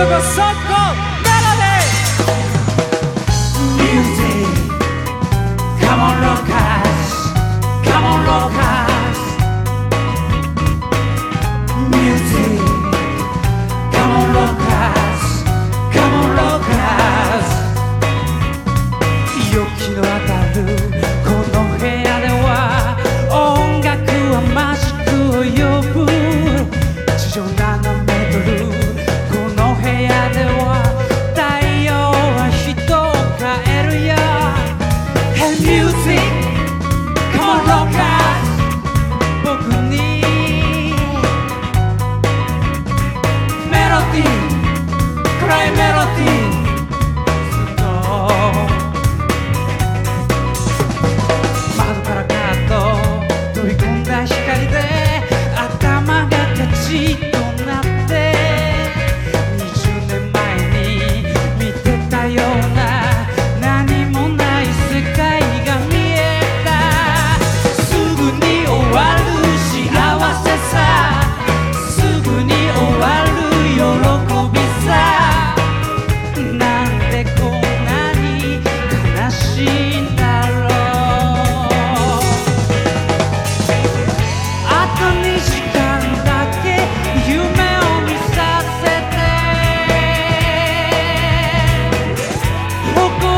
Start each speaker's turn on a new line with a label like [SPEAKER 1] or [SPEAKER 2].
[SPEAKER 1] 男ソミュージカモンロカーカモンロカーミュージカモンロカーカモンロカー陽気の当たる poco